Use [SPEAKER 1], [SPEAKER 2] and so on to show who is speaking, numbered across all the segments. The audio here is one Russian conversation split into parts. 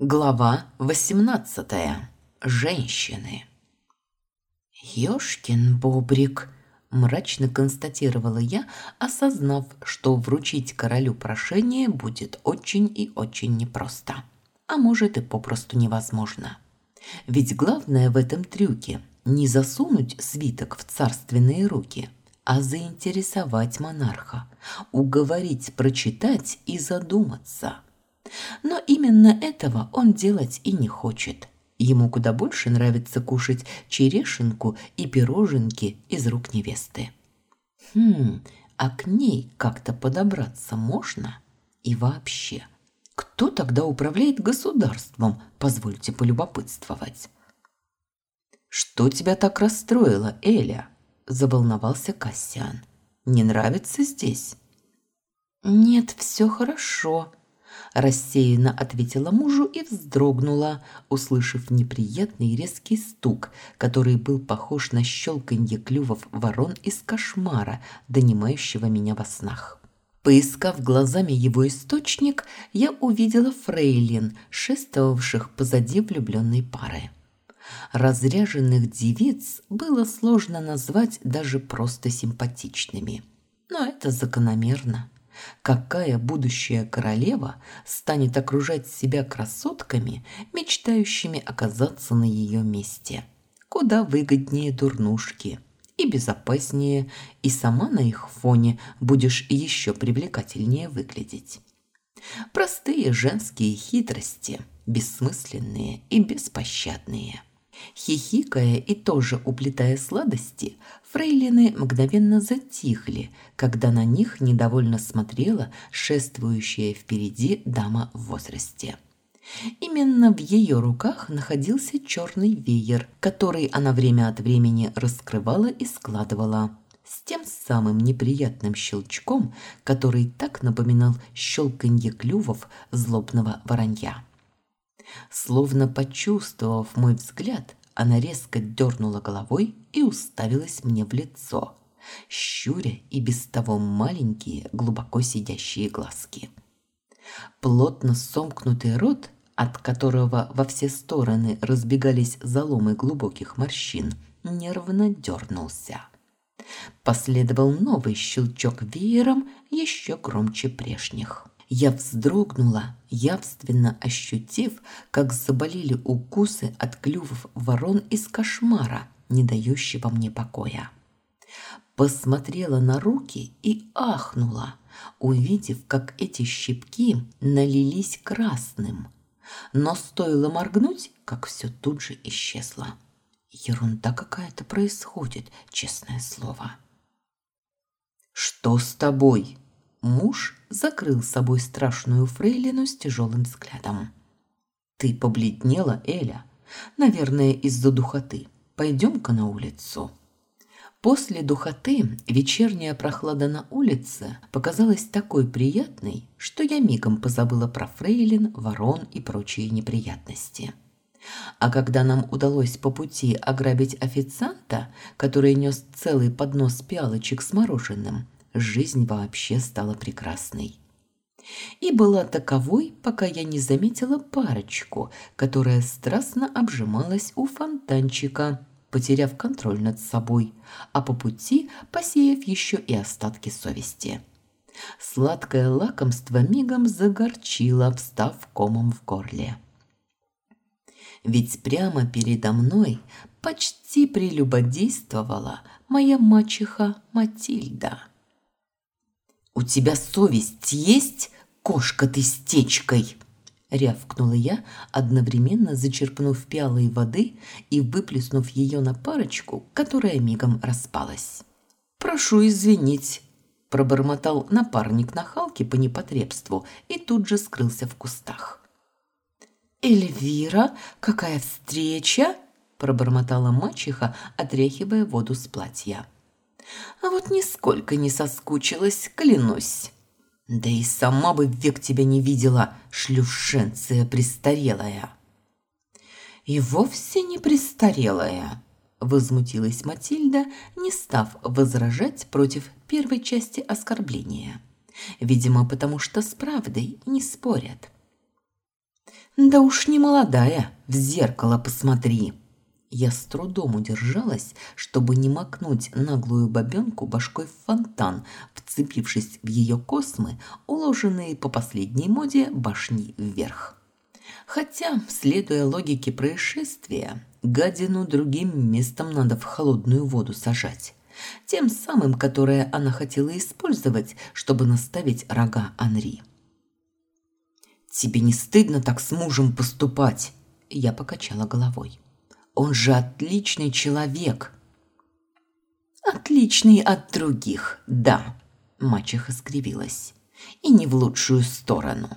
[SPEAKER 1] Глава 18. Женщины. «Ёшкин бобрик», – мрачно констатировала я, осознав, что вручить королю прошение будет очень и очень непросто. А может и попросту невозможно. Ведь главное в этом трюке – не засунуть свиток в царственные руки, а заинтересовать монарха, уговорить прочитать и задуматься – но именно этого он делать и не хочет. Ему куда больше нравится кушать черешенку и пироженки из рук невесты. Хм, а к ней как-то подобраться можно? И вообще, кто тогда управляет государством, позвольте полюбопытствовать? «Что тебя так расстроило, Эля?» – заволновался Кассиан. «Не нравится здесь?» «Нет, все хорошо», рассеянно ответила мужу и вздрогнула, услышав неприятный резкий стук, который был похож на щелканье клювов ворон из кошмара, донимающего меня во снах. Поискав глазами его источник, я увидела фрейлин, шествовавших позади влюбленной пары. Разряженных девиц было сложно назвать даже просто симпатичными. Но это закономерно. Какая будущая королева станет окружать себя красотками, мечтающими оказаться на ее месте? Куда выгоднее дурнушки и безопаснее, и сама на их фоне будешь еще привлекательнее выглядеть. Простые женские хитрости, бессмысленные и беспощадные – Хихикая и тоже уплетая сладости, фрейлины мгновенно затихли, когда на них недовольно смотрела шествующая впереди дама в возрасте. Именно в ее руках находился черный веер, который она время от времени раскрывала и складывала, с тем самым неприятным щелчком, который так напоминал щелканье клювов злобного воронья. Словно почувствовав мой взгляд, она резко дернула головой и уставилась мне в лицо, щуря и без того маленькие, глубоко сидящие глазки. Плотно сомкнутый рот, от которого во все стороны разбегались заломы глубоких морщин, нервно дернулся. Последовал новый щелчок веером, еще громче прежних. Я вздрогнула, явственно ощутив, как заболели укусы от клювов ворон из кошмара, не дающего мне покоя. Посмотрела на руки и ахнула, увидев, как эти щипки налились красным. Но стоило моргнуть, как все тут же исчезло. Ерунда какая-то происходит, честное слово. «Что с тобой?» Муж закрыл собой страшную фрейлину с тяжелым взглядом. «Ты побледнела, Эля? Наверное, из-за духоты. Пойдем-ка на улицу». После духоты вечерняя прохлада на улице показалась такой приятной, что я мигом позабыла про фрейлин, ворон и прочие неприятности. А когда нам удалось по пути ограбить официанта, который нес целый поднос пиалочек с мороженым, жизнь вообще стала прекрасной. И была таковой, пока я не заметила парочку, которая страстно обжималась у фонтанчика, потеряв контроль над собой, а по пути посеяв еще и остатки совести. Сладкое лакомство мигом загорчило, встав комом в горле. Ведь прямо передо мной почти прелюбодействовала моя мачеха Матильда. «У тебя совесть есть, кошка ты с течкой?» Рявкнула я, одновременно зачерпнув пиалой воды и выплеснув ее на парочку, которая мигом распалась. «Прошу извинить», – пробормотал напарник на Халке по непотребству и тут же скрылся в кустах. «Эльвира, какая встреча!» – пробормотала мачеха, отряхивая воду с платья. А вот нисколько не соскучилась, клянусь. Да и сама бы век тебя не видела, шлюшенция престарелая. И вовсе не престарелая, возмутилась Матильда, не став возражать против первой части оскорбления. Видимо, потому что с правдой не спорят. Да уж не молодая, в зеркало посмотри. Я с трудом удержалась, чтобы не макнуть наглую бабенку башкой в фонтан, вцепившись в ее космы, уложенные по последней моде башни вверх. Хотя, следуя логике происшествия, гадину другим местом надо в холодную воду сажать. Тем самым, которое она хотела использовать, чтобы наставить рога Анри. «Тебе не стыдно так с мужем поступать?» Я покачала головой. «Он же отличный человек!» «Отличный от других, да», – мачеха скривилась. «И не в лучшую сторону».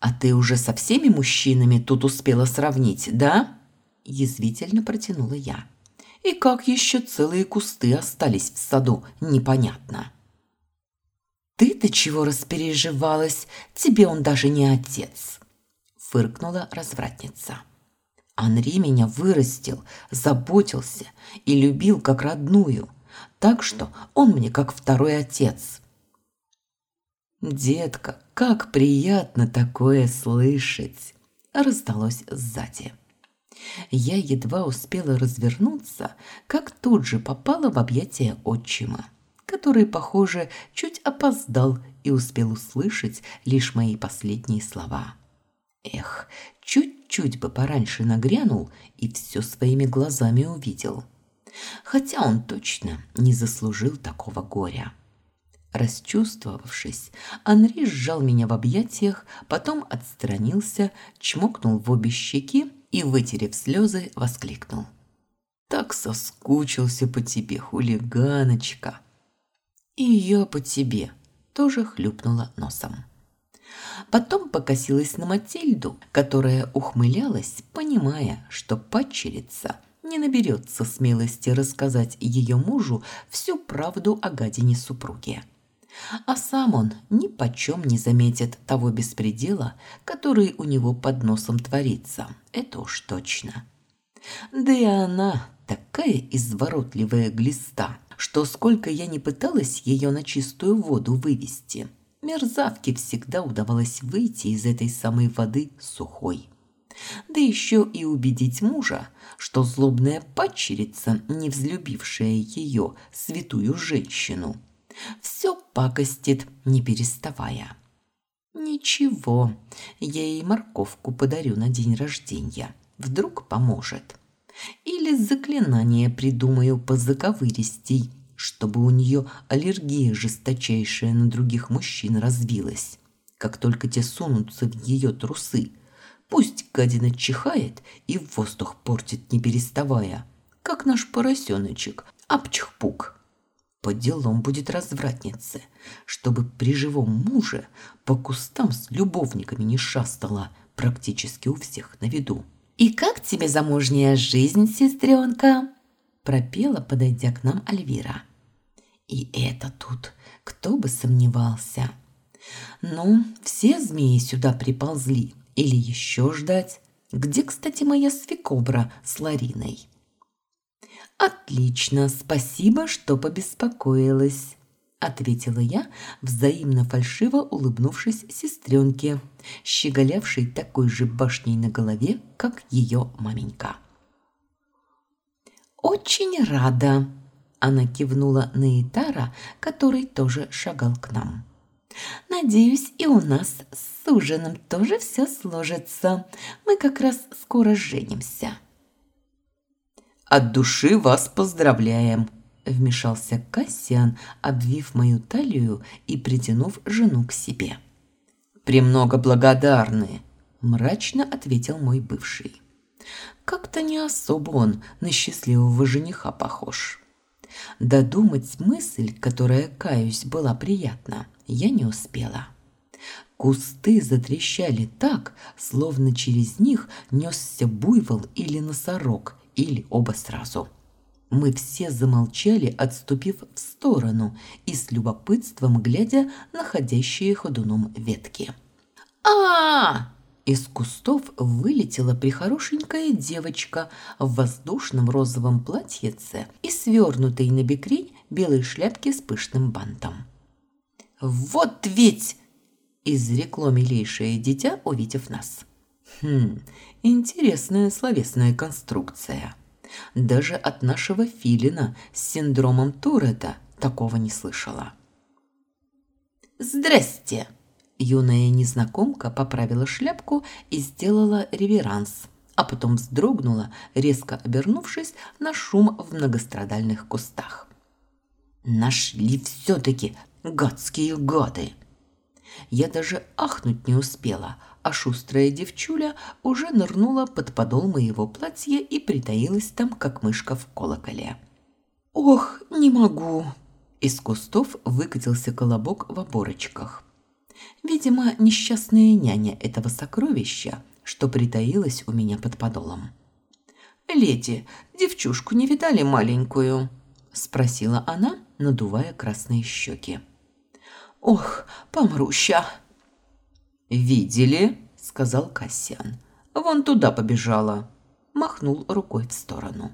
[SPEAKER 1] «А ты уже со всеми мужчинами тут успела сравнить, да?» – язвительно протянула я. «И как еще целые кусты остались в саду, непонятно». «Ты-то чего распереживалась? Тебе он даже не отец!» Фыркнула развратница. Анри меня вырастил, заботился и любил как родную, так что он мне как второй отец. «Детка, как приятно такое слышать!» раздалось сзади. Я едва успела развернуться, как тут же попала в объятия отчима который, похоже, чуть опоздал и успел услышать лишь мои последние слова. Эх, чуть-чуть бы пораньше нагрянул и все своими глазами увидел. Хотя он точно не заслужил такого горя. Расчувствовавшись, Анри сжал меня в объятиях, потом отстранился, чмокнул в обе щеки и, вытерев слезы, воскликнул. «Так соскучился по тебе, хулиганочка!» И я по тебе тоже хлюпнула носом. Потом покосилась на Матильду, которая ухмылялась, понимая, что падчерица не наберется смелости рассказать ее мужу всю правду о гадине супруге. А сам он ни почем не заметит того беспредела, который у него под носом творится, это уж точно. Да и она такая изворотливая глиста – что сколько я не пыталась ее на чистую воду вывести, мерзавке всегда удавалось выйти из этой самой воды сухой. Да еще и убедить мужа, что злобная падчерица, не взлюбившая ее, святую женщину, все пакостит, не переставая. Ничего, я ей морковку подарю на день рождения. Вдруг поможет. Или заклинание придумаю по заковыристей, чтобы у нее аллергия жесточайшая на других мужчин развилась. Как только те сунутся в ее трусы, пусть гадина чихает и воздух портит не переставая, как наш поросеночек, апчхпук. По делам будет развратница, чтобы при живом муже по кустам с любовниками не шастала практически у всех на виду. «И как тебе замужняя жизнь, сестренка?» Пропела, подойдя к нам Альвира. И это тут, кто бы сомневался. Ну, все змеи сюда приползли. Или еще ждать? Где, кстати, моя свекобра с Лариной? Отлично, спасибо, что побеспокоилась ответила я, взаимно фальшиво улыбнувшись сестренке, щеголявшей такой же башней на голове, как ее маменька. «Очень рада!» – она кивнула на Итара, который тоже шагал к нам. «Надеюсь, и у нас с ужином тоже все сложится. Мы как раз скоро женимся».
[SPEAKER 2] «От души вас поздравляем!» вмешался Кассиан, обвив мою талию и притянув жену к себе. «Премного благодарны», – мрачно ответил мой бывший. Как-то не особо он на счастливого жениха похож. Додумать мысль, которая, каюсь, была приятна, я не успела. Кусты затрещали так, словно через них несся буйвол или носорог, или оба сразу. Мы все замолчали, отступив в сторону и с любопытством глядя на ходящие ходуном ветки. а, -а, -а Из кустов вылетела прихорошенькая девочка в воздушном розовом платьице и свернутой на бекрень белой шляпке с пышным бантом. «Вот ведь!»
[SPEAKER 1] изрекло милейшее дитя, увидев нас. Хм, интересная словесная конструкция. Даже от нашего филина с синдромом Туретта такого не слышала. «Здрасте!» Юная незнакомка поправила шляпку и сделала реверанс, а потом вздрогнула, резко обернувшись на шум в многострадальных кустах. «Нашли все-таки гадские гады!» Я даже ахнуть не успела, а шустрая девчуля уже нырнула под подол моего платья и притаилась там, как мышка в колоколе. «Ох, не могу!» Из кустов выкатился колобок в оборочках. Видимо, несчастная няня этого сокровища, что притаилась у меня под подолом. «Леди, девчушку не видали маленькую?» – спросила она, надувая красные щеки. «Ох, помруща!» «Видели?» – сказал Кассиан. «Вон туда побежала!» – махнул рукой в сторону.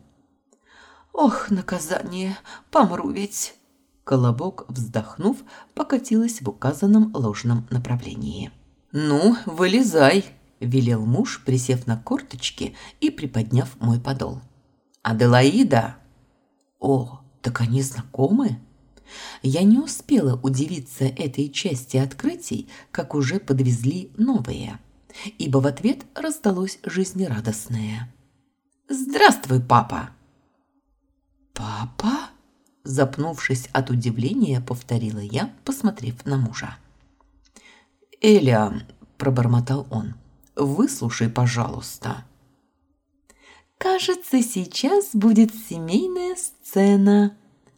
[SPEAKER 1] «Ох, наказание! Помру ведь!» Колобок, вздохнув, покатилась в указанном ложном направлении. «Ну, вылезай!» – велел муж, присев на корточки и приподняв мой подол. «Аделаида!» «О, так они знакомы?» Я не успела удивиться этой части открытий, как уже подвезли новые, ибо в ответ раздалось жизнерадостное. «Здравствуй, папа!» «Папа?» Запнувшись от удивления, повторила я, посмотрев на мужа. «Эля», – пробормотал он, – «выслушай, пожалуйста». «Кажется, сейчас будет семейная сцена»,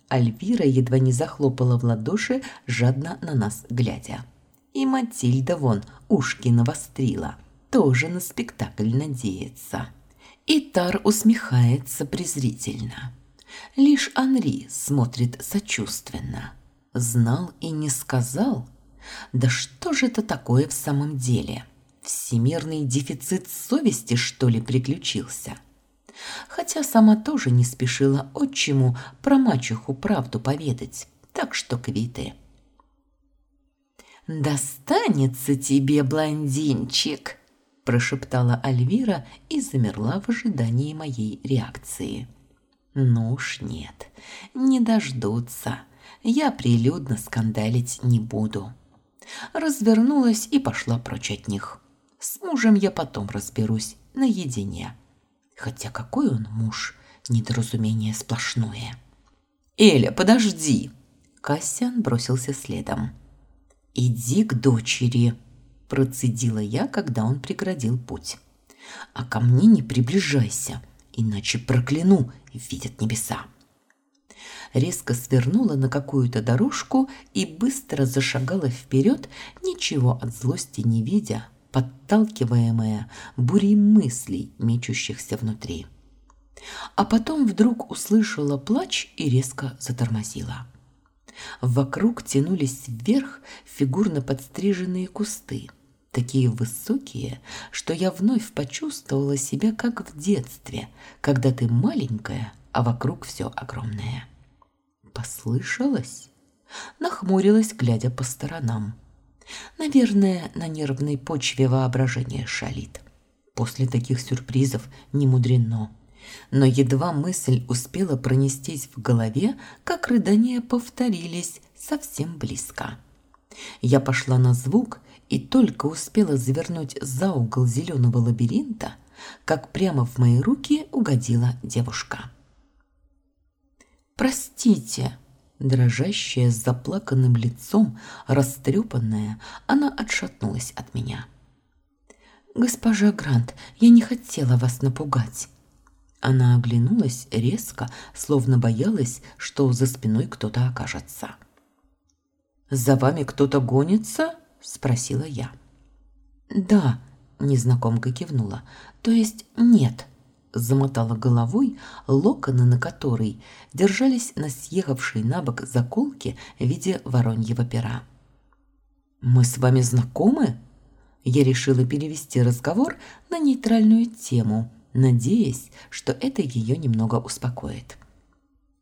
[SPEAKER 1] Альвира едва не захлопала в ладоши, жадно на нас глядя. И Матильда вон ушки навострила, тоже на спектакль надеется. И Тар усмехается презрительно. Лишь Анри смотрит сочувственно. Знал и не сказал. Да что же это такое в самом деле? Всемирный дефицит совести, что ли, приключился? хотя сама тоже не спешила отчиму про мачеху правду поведать, так что квиты. «Достанется тебе, блондинчик!» – прошептала Альвира и замерла в ожидании моей реакции. «Ну уж нет, не дождутся. Я прилюдно скандалить не буду». Развернулась и пошла прочь от них. С мужем я потом разберусь наедине. Хотя какой он муж, недоразумение сплошное. «Эля, подожди!» Кассиан бросился следом. «Иди к дочери!» Процедила я, когда он преградил путь. «А ко мне не приближайся, иначе прокляну, видят небеса!» резко свернула на какую-то дорожку и быстро зашагала вперед, ничего от злости не видя, подталкиваемая бурей мыслей, мечущихся внутри. А потом вдруг услышала плач и резко затормозила. Вокруг тянулись вверх фигурно подстриженные кусты, такие высокие, что я вновь почувствовала себя как в детстве, когда ты маленькая, а вокруг все огромное. Послышалось? Нахмурилась, глядя по сторонам. Наверное, на нервной почве воображение шалит. После таких сюрпризов не мудрено. Но едва мысль успела пронестись в голове, как рыдания повторились совсем близко. Я пошла на звук и только успела завернуть за угол зеленого лабиринта, как прямо в мои руки угодила девушка. «Простите», Дрожащая, с заплаканным лицом, растрепанная, она отшатнулась от меня. «Госпожа Грант, я не хотела вас напугать». Она оглянулась резко, словно боялась, что за спиной кто-то окажется. «За вами кто-то гонится?» – спросила я. «Да», – незнакомка кивнула, – «то есть нет» замотала головой, локоны на которой держались на съехавшей на бок заколке в виде вороньего пера. «Мы с вами знакомы?» Я решила перевести разговор на нейтральную тему, надеясь, что это ее немного успокоит.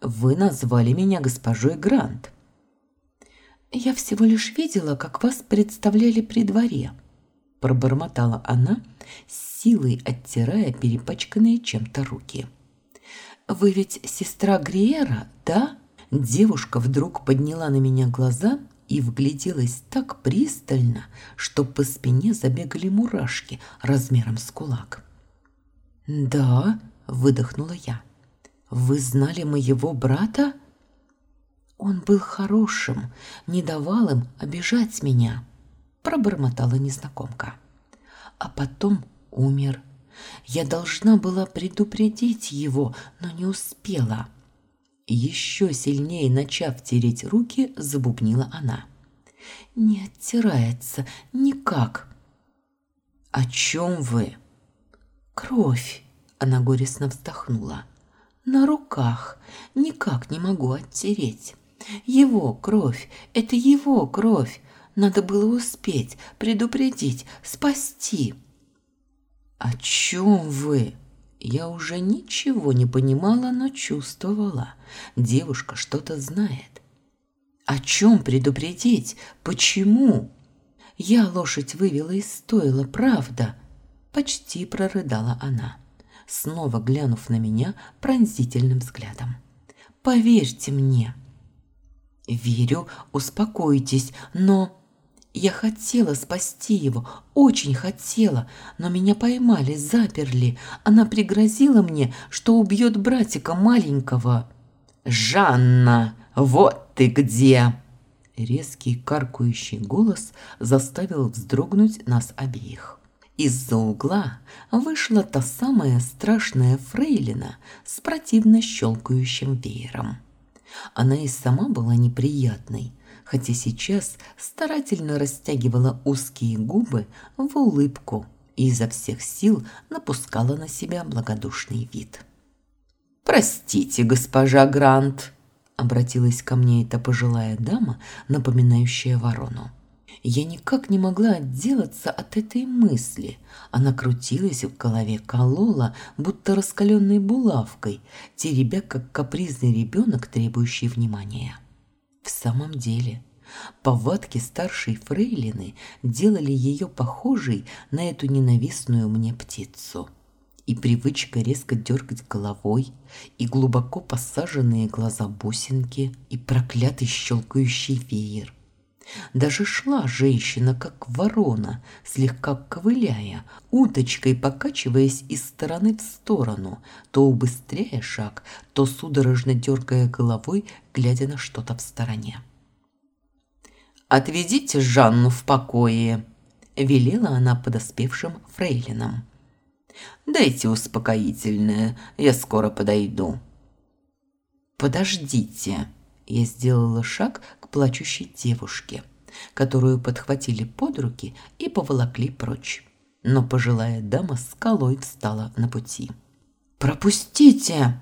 [SPEAKER 1] «Вы назвали меня госпожой Грант». «Я всего лишь видела, как вас представляли при дворе», – пробормотала она, с силой оттирая перепачканные чем-то руки. «Вы ведь сестра Гриера, да?» Девушка вдруг подняла на меня глаза и вгляделась так пристально, что по спине забегали мурашки размером с кулак. «Да», – выдохнула я. «Вы знали моего брата?» «Он был хорошим, не давал им обижать меня», – пробормотала незнакомка. «А потом умер. Я должна была предупредить его, но не успела». Еще сильнее начав тереть руки, забубнила она. «Не оттирается никак». «О чем вы?» «Кровь», — она горестно вздохнула. «На руках. Никак не могу оттереть. Его кровь, это его кровь. Надо было успеть, предупредить, спасти». «О чем вы?» Я уже ничего не понимала, но чувствовала. Девушка что-то знает. О чем предупредить? Почему? Я лошадь вывела из стойла, правда? Почти прорыдала она, снова глянув на меня пронзительным взглядом. Поверьте мне. Верю, успокойтесь, но... Я хотела спасти его, очень хотела, но меня поймали, заперли. Она пригрозила мне, что убьет братика маленького. «Жанна, вот ты где!» Резкий каркающий голос заставил вздрогнуть нас обеих. Из-за угла вышла та самая страшная фрейлина с противно щелкающим веером. Она и сама была неприятной – хотя сейчас старательно растягивала узкие губы в улыбку и изо всех сил напускала на себя благодушный вид. «Простите, госпожа Грант», — обратилась ко мне эта пожилая дама, напоминающая ворону. Я никак не могла отделаться от этой мысли. Она крутилась в голове, колола, будто раскаленной булавкой, теребя, как капризный ребенок, требующий внимания. В самом деле, повадки старшей фрейлины делали ее похожей на эту ненавистную мне птицу. И привычка резко дергать головой, и глубоко посаженные глаза бусинки, и проклятый щелкающий веер – даже шла женщина, как ворона, слегка ковыляя, уточкой покачиваясь из стороны в сторону, то убыстряя шаг, то судорожно дергая головой, глядя на что-то в стороне. «Отведите Жанну в покое», – велела она подоспевшим фрейлинам. «Дайте успокоительное, я скоро подойду». «Подождите», – я сделала шаг плачущей девушке, которую подхватили под руки и поволокли прочь. Но пожилая дама скалой встала на пути. «Пропустите!»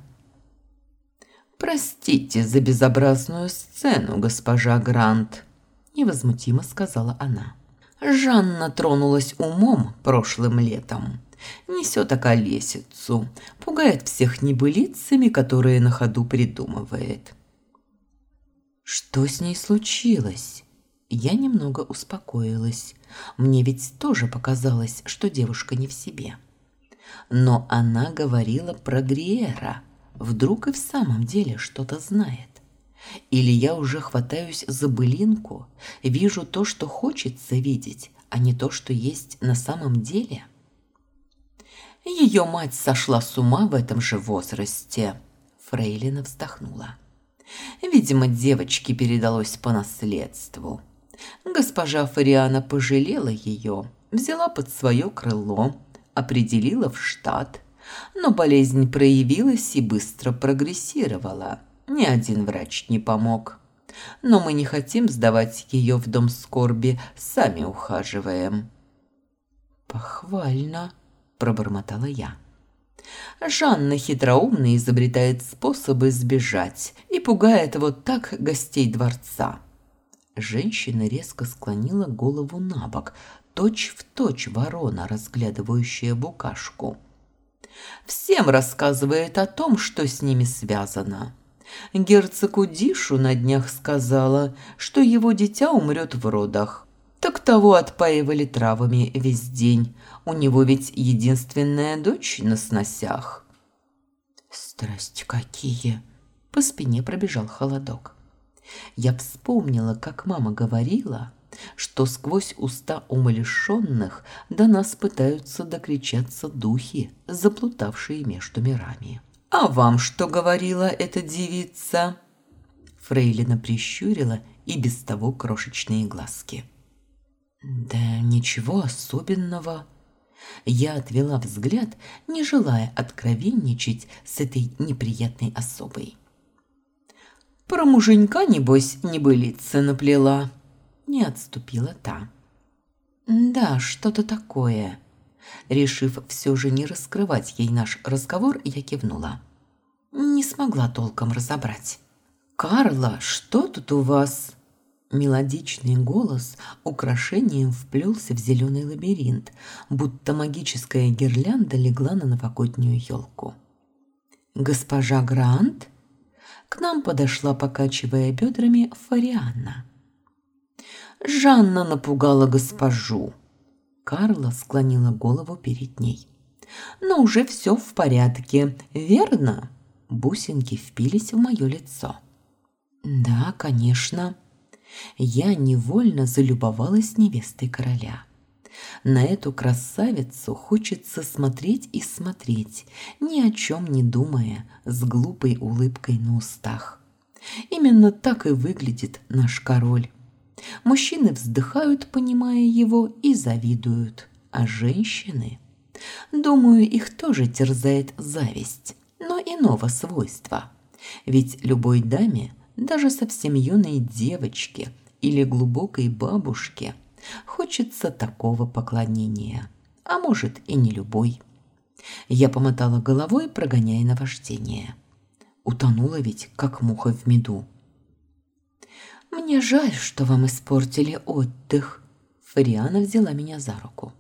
[SPEAKER 1] «Простите за безобразную сцену, госпожа Грант», – невозмутимо сказала она. Жанна тронулась умом прошлым летом. Несет околесицу, пугает всех небылицами, которые на ходу придумывает. Что с ней случилось? Я немного успокоилась. Мне ведь тоже показалось, что девушка не в себе. Но она говорила про Гриера. Вдруг и в самом деле что-то знает. Или я уже хватаюсь за былинку, вижу то, что хочется видеть, а не то, что есть на самом деле. Ее мать сошла с ума в этом же возрасте. Фрейлина вздохнула. Видимо, девочке передалось по наследству. Госпожа Фариана пожалела ее, взяла под свое крыло, определила в штат, но болезнь проявилась и быстро прогрессировала. Ни один врач не помог. Но мы не хотим сдавать ее в дом скорби, сами ухаживаем. «Похвально», – пробормотала я. Жанна хитроумно изобретает способы сбежать и пугает вот так гостей дворца. Женщина резко склонила голову на бок, точь в точь ворона, разглядывающая букашку. Всем рассказывает о том, что с ними связано.
[SPEAKER 2] Герцогу Дишу на днях сказала, что его дитя умрет в родах. Так того отпаивали травами весь день. У него ведь единственная дочь на сносях.
[SPEAKER 1] Страсть какие! По спине пробежал холодок. Я вспомнила, как мама говорила, что сквозь уста умалишенных до нас пытаются докричаться духи, заплутавшие между мирами.
[SPEAKER 2] «А вам что говорила эта девица?»
[SPEAKER 1] Фрейлина прищурила и без того крошечные глазки. «Да ничего особенного», я отвела взгляд, не желая откровенничать с этой неприятной особой.
[SPEAKER 2] «Про муженька, небось, небылица наплела», – не отступила та.
[SPEAKER 1] «Да, что-то такое». Решив все же не раскрывать ей наш разговор, я кивнула. Не смогла толком разобрать.
[SPEAKER 2] «Карла, что тут у вас?»
[SPEAKER 1] Мелодичный голос украшением вплелся в зеленый лабиринт, будто магическая гирлянда легла на новогоднюю елку. «Госпожа Грант?» К нам подошла, покачивая бедрами, Фарианна.
[SPEAKER 2] «Жанна напугала госпожу!»
[SPEAKER 1] Карла склонила голову перед ней.
[SPEAKER 2] «Но уже все в порядке, верно?»
[SPEAKER 1] Бусинки впились в мое лицо. «Да, конечно», я невольно залюбовалась невестой короля. На эту красавицу хочется смотреть и смотреть, ни о чем не думая, с глупой улыбкой на устах. Именно так и выглядит наш король. Мужчины вздыхают, понимая его, и завидуют. А женщины? Думаю, их тоже терзает зависть, но иного свойства. Ведь любой даме даже совсем юной девочке или глубокой бабушке хочется такого поклонения, а может и не любой. Я помотала головой, прогоняя наваждение. Утонула ведь, как муха в меду. «Мне жаль, что вам испортили отдых», Фариана взяла меня за руку.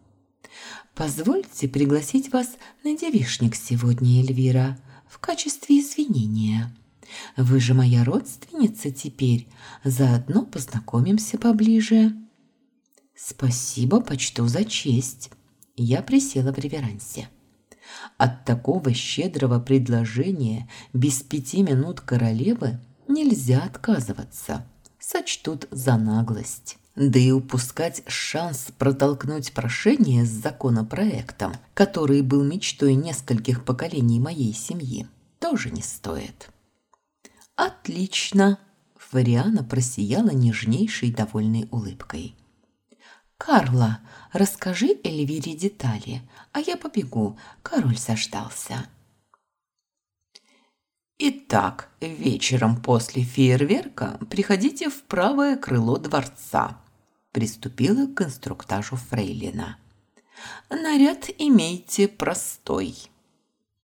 [SPEAKER 1] «Позвольте пригласить вас на девишник сегодня, Эльвира, в качестве извинения». Вы же моя родственница теперь, заодно познакомимся поближе. Спасибо, почту за честь. Я присела в реверансе. От такого щедрого предложения без пяти минут королевы нельзя отказываться. Сочтут за наглость. Да и упускать шанс протолкнуть прошение с законопроектом, который был мечтой нескольких поколений моей семьи, тоже не стоит. «Отлично!» Фариана просияла нежнейшей довольной улыбкой. «Карла, расскажи Эльвире детали, а я побегу, король заждался».
[SPEAKER 2] «Итак, вечером после фейерверка приходите в правое крыло дворца», приступила к инструктажу Фрейлина. «Наряд имейте простой».